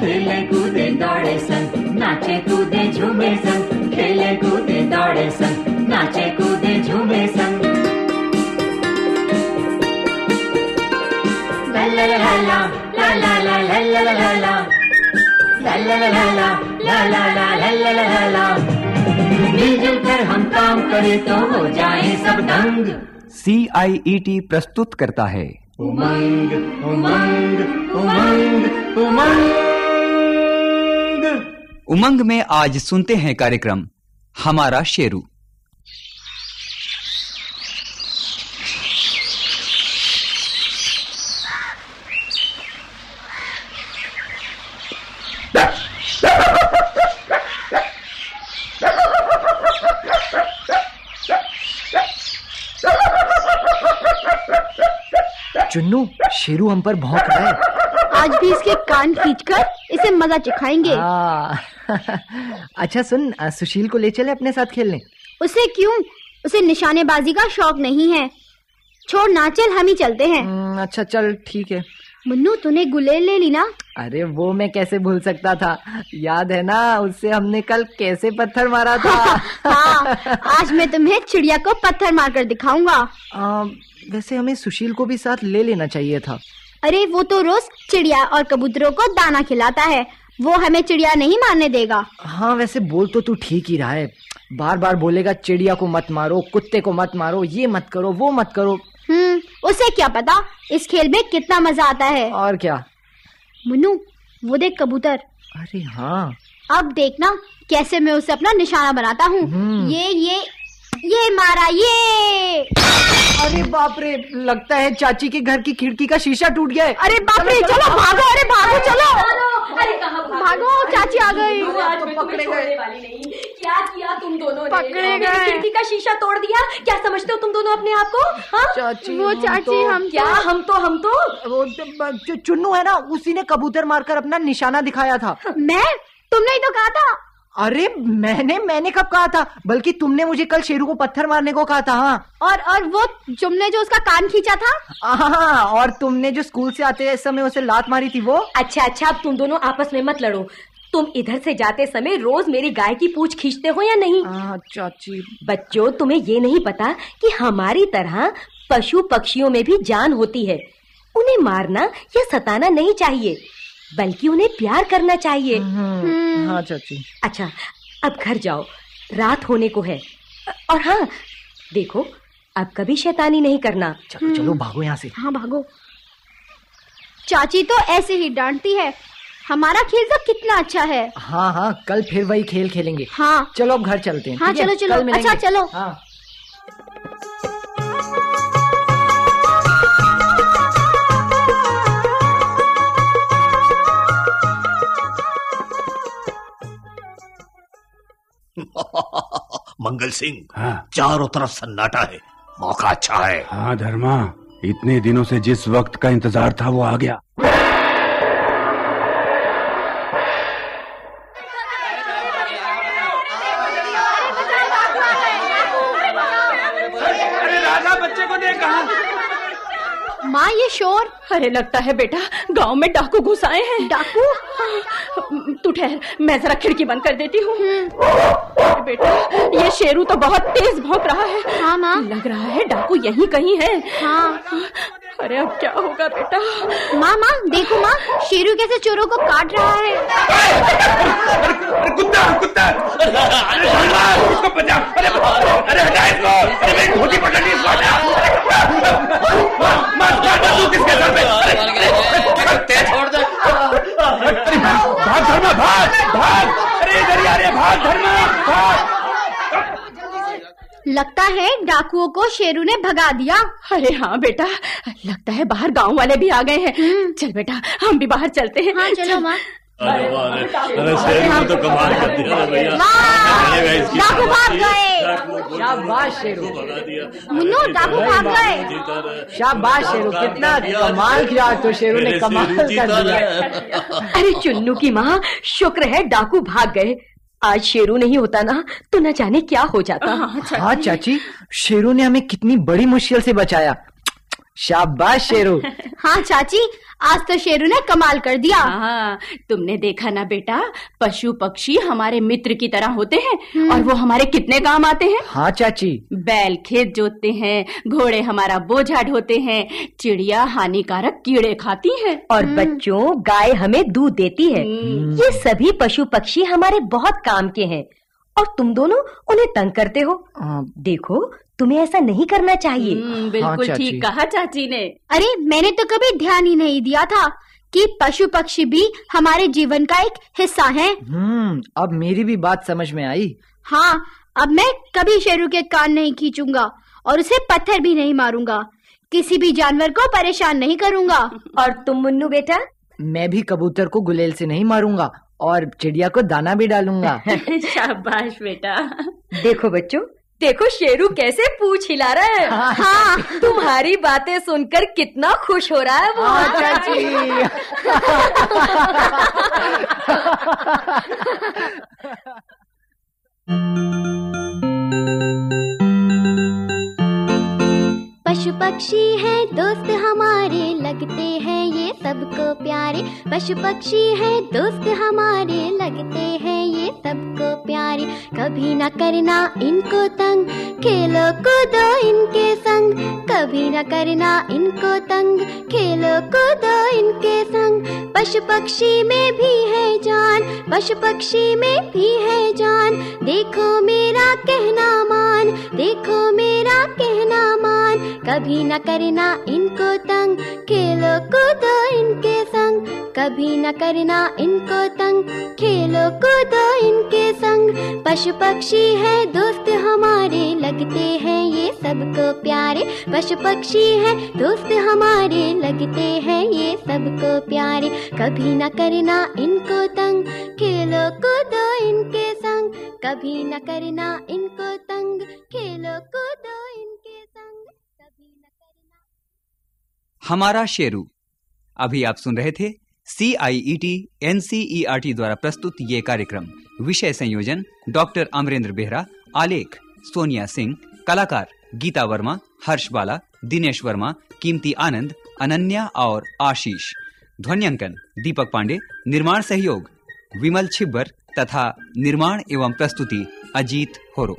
खेले कूदे दौड़े सन, नाचे कूदे झूमे सन। खेले कूदे दौड़े सन, नाचे कूदे झूमे सन। हम काम करें तो हो जाए सब दंग सी आई ई टी प्रस्तुत करता है। उमंग उमंग उमंग उमंग उमंग में आज सुनते हैं कार्यक्रम हमारा शेरू। चुन्नू शेरू हम पर भौंक रहा है। आज भी इसके कान खींचकर इसे मज़ा चखाएँगे। हाँ। अच्छा सुन सुशील को ले चले अपने साथ खेलने। उसे क्यों? उसे निशानेबाजी का शौक नहीं है। छोड़ ना चल हम ही चलते हैं। हम्म, अच्छा चल ठीक है। मुन्नू तूने गुलेल ले ली ना? अरे वो मैं कैसे भूल सकता था? याद है ना उससे हमने कल कैसे पत्थर मारा था? हाँ आज मैं तुम्हें चिड़िया को पत्थर मारकर दिखाऊँगा। वैसे हमें सुशील को भी साथ ले लेना चाहिए था। अरे वो तो रोज चिड़िया और कबूतरों को दाना खिलाता है। वो हमें चिड़िया नहीं मारने देगा। हाँ वैसे बोल तो तू ठीक ही रहा है। बार बार बोलेगा चिड़िया को मत मारो कुत्ते को मत मारो ये मत करो वो मत करो। हम्म उसे क्या पता? इस खेल में कितना मज़ा आता है। और क्या? मुन्नू वो देख कबूतर। अरे हाँ। अब देखना कैसे मैं उसे अपना निशाना बनाता हूँ। हम्म। ये ये ये मारा ये! अरे बाप रे लगता है चाची के घर की खिड़की का शीशा टूट गया है। अरे बाप रे चलो भागो अरे भागो चलो अरे कहाँ भागो। चाची आ गई। दो आज क्या किया तुम दोनों ने? पकड़े गए। खिड़की का शीशा तोड़ दिया। क्या समझते हो तुम दोनों अपने आप को? हाँ? चाची वो चाची तो- हम क्या? हम तो हम तो? वो जो चुन्नू है ना उसी ने कबूतर मारकर अपना निशाना दिखाया था। मैं? तुमने ही तो कहा था। अरे मैंने मैंने कब कहा था? बल्कि तुमने मुझे कल शेरू को पत्थर मारने को कहा था हाँ। और और वो तुमने जो उसका कान खींचा था? हाँ और तुमने जो स्कूल से आते समय उसे लात मारी थी वो? अच्छा अच्छा अब तुम दोनों आपस में मत लड़ो। तुम इधर से जाते समय रोज मेरी गाय की पूछ खींचते हो या नहीं? हाँ चाची। बच्चों तुम्हें ये नहीं पता कि हमारी तरह पशु पक्षियों में भी जान होती है। उन्हें मारना या सताना नहीं चाहिए बल्कि उन्हें प्यार करना चाहिए। हम्म, हाँ चाची। अच्छा अब घर जाओ। रात होने को है। और हाँ देखो अब कभी शैतानी नहीं करना। चलो चलो भागो यहाँ से। हाँ भागो। चाची तो ऐसे ही डांटती है। हमारा खेल तो कितना अच्छा है। हाँ हाँ कल फिर वही खेल खेलेंगे। हाँ। चलो अब घर चलते हैं हाँ, चलो, चलो। अच्छा, चलो। हाँ। मंगल सिंह हाँ। चारों तरफ़ सन्नाटा है मौका अच्छा है। हाँ धर्मा इतने दिनों से जिस वक्त का इंतज़ार था वो आ गया। माँ ये शोर। अरे लगता है बेटा गाँव में डाकू घुस आए हैं। डाकू? हाँ, तू ठहर मैं जरा खिड़की बंद कर देती हूँ। बेटा ये शेरू तो बहुत तेज भौंक रहा है। हाँ माँ। लग रहा है डाकू यहीं कहीं है। हाँ। अरे अब क्या होगा बेटा? माँ माँ देखो माँ शेरू कैसे चोरों को काट रहा है। अरे कुत्ता कुत्ता। अरे इसको बचा। अरे अरे हटा इसको अरे मेरी धोती पकड़ ली इसको हटा मार मार मार तू किसके सर पे अरे अरे तेज छोड़ दे अरे भाग धर्मा भाग भाग अरे इधर ही आ रे भाग धर्मा भाग लगता है डाकुओं को शेरू ने भगा दिया। अरे हाँ बेटा लगता है बाहर गाँव वाले भी आ गए हैं। चल बेटा हम भी बाहर चलते हैं। हाँ चलो माँ। अरे वाह अरे अरे ने तो कमाल कर दिया भैया। डाकू भाग गए। शाबाश शेरू। भगा मुन्नू डाकू भाग गए। शाबाश शेरू कितना कमाल किया तो शेरू ने कमाल कर दिया। अरे चुन्नू की माँ शुक्र है डाकू भाग गए। आज शेरू नहीं होता ना तो न जाने क्या हो जाता। हाँ चाची शेरू ने हमें कितनी बड़ी मुश्किल से बचाया। शाबाश शेरू। हाँ चाची आज तो शेरू ने कमाल कर दिया। हाँ तुमने देखा ना बेटा? पशु पक्षी हमारे मित्र की तरह होते हैं हम्म। और वो हमारे कितने काम आते हैं? हाँ चाची। बैल खेत जोतते हैं घोड़े हमारा बोझा ढोते हैं चिड़िया हानिकारक कीड़े खाती हैं। और बच्चों गाय हमें दूध देती है। हम्म। ये सभी पशु पक्षी हमारे बहुत काम के हैं। और तुम दोनों उन्हें तंग करते हो। आ, देखो तुम्हें ऐसा नहीं करना चाहिए। हम्म, बिल्कुल चाची। ठीक कहा चाची ने। अरे मैंने तो कभी ध्यान ही नहीं दिया था कि पशु पक्षी भी हमारे जीवन का एक हिस्सा हैं। हम्म अब मेरी भी बात समझ में आई। हाँ अब मैं कभी शेरू के कान नहीं खींचूँगा और उसे पत्थर भी नहीं मारूँगा। किसी भी जानवर को परेशान नहीं करूँगा। और तुम मुन्नू बेटा? मैं भी कबूतर को गुलेल से नहीं मारूँगा। और चिड़िया को दाना भी डालूँगा। शाबाश बेटा। देखो बच्चों। देखो शेरू कैसे पूछ हिला रहा है। हाँ। तुम्हारी बातें सुनकर कितना खुश हो रहा है वो। हाँ, चाची पक्षी हैं, दोस्त हमारे, लगते हैं ये सबको प्यारे। पशु पक्षी हैं, दोस्त हमारे, लगते हैं ये सबको प्यारे। कभी न करना इनको तंग, खेलो कूदो इनके संग। कभी न करना इनको तंग, खेलो कूदो इनके संग। पशु पक्षी में भी है जान, पशु पक्षी में भी है जान। देखो मेरा कहना मान, देखो मेरा कभी न करना इनको तंग, खेलो कूदो इनके संग। कभी न करना इनको तंग, खेलो कूदो इनके संग। पशु पक्षी है, दोस्त हमारे, लगते हैं ये सबको प्यारे। पशु पक्षी है, दोस्त हमारे, लगते हैं ये सबको प्यारे। कभी न करना इनको तंग, खेलो कूदो इनके संग। कभी न करना इनको तंग, खेलो हमारा शेरू। अभी आप सुन रहे थे C I E T N C E R T द्वारा प्रस्तुत ये कार्यक्रम। विषय संयोजन डॉक्टर अमरेंद्र बेहरा, आलेख सोनिया सिंह, कलाकार गीता वर्मा, हर्ष बाला, दिनेश वर्मा, कीमती आनंद, अनन्या और आशीष। ध्वन्यांकन दीपक पांडे, निर्माण सहयोग विमल छिब्बर तथा निर्माण एवं प्रस्तुति अजीत होरो।